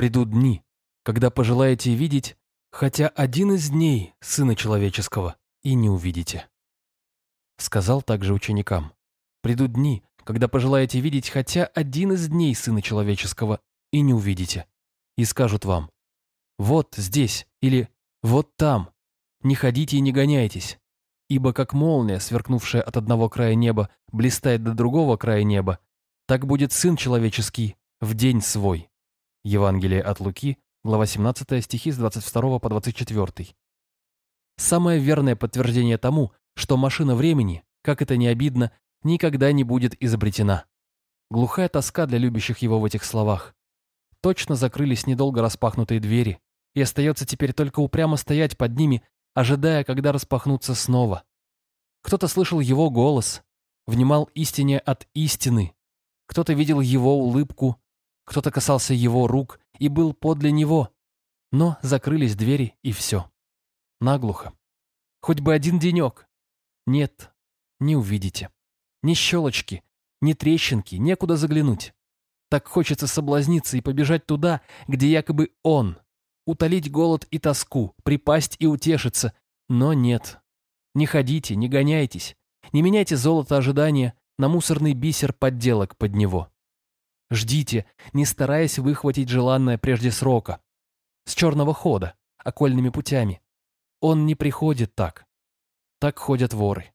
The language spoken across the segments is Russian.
Придут дни, когда пожелаете видеть хотя один из дней Сына Человеческого, и не увидите. Сказал также ученикам, придут дни, когда пожелаете видеть хотя один из дней Сына Человеческого, и не увидите. И скажут вам, вот здесь или вот там, не ходите и не гоняйтесь, ибо как молния, сверкнувшая от одного края неба, блистает до другого края неба, так будет Сын Человеческий в день свой. Евангелие от Луки, глава 17, стихи с 22 по 24. Самое верное подтверждение тому, что машина времени, как это не обидно, никогда не будет изобретена. Глухая тоска для любящих его в этих словах. Точно закрылись недолго распахнутые двери, и остается теперь только упрямо стоять под ними, ожидая, когда распахнутся снова. Кто-то слышал его голос, внимал истине от истины, кто-то видел его улыбку, кто-то касался его рук и был подле него, но закрылись двери и все. Наглухо. Хоть бы один денек. Нет, не увидите. Ни щелочки, ни трещинки, некуда заглянуть. Так хочется соблазниться и побежать туда, где якобы он. Утолить голод и тоску, припасть и утешиться. Но нет. Не ходите, не гоняйтесь. Не меняйте золото ожидания на мусорный бисер подделок под него. Ждите, не стараясь выхватить желанное прежде срока. С черного хода, окольными путями. Он не приходит так. Так ходят воры.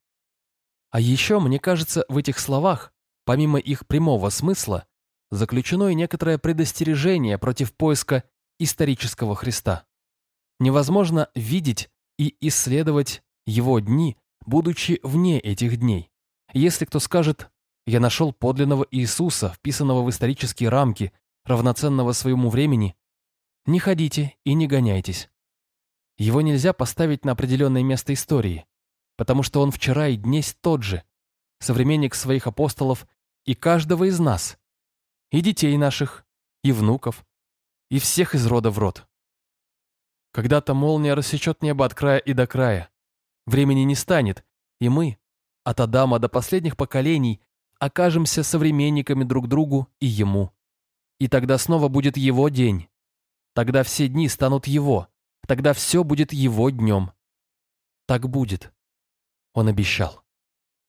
А еще, мне кажется, в этих словах, помимо их прямого смысла, заключено и некоторое предостережение против поиска исторического Христа. Невозможно видеть и исследовать его дни, будучи вне этих дней. Если кто скажет «я нашел подлинного Иисуса, вписанного в исторические рамки, равноценного своему времени», не ходите и не гоняйтесь. Его нельзя поставить на определенное место истории, потому что он вчера и днесь тот же, современник своих апостолов и каждого из нас, и детей наших, и внуков, и всех из рода в род. Когда-то молния рассечет небо от края и до края. Времени не станет, и мы, от Адама до последних поколений, окажемся современниками друг другу и ему. И тогда снова будет его день. Тогда все дни станут его. Тогда все будет его днем. Так будет. Он обещал.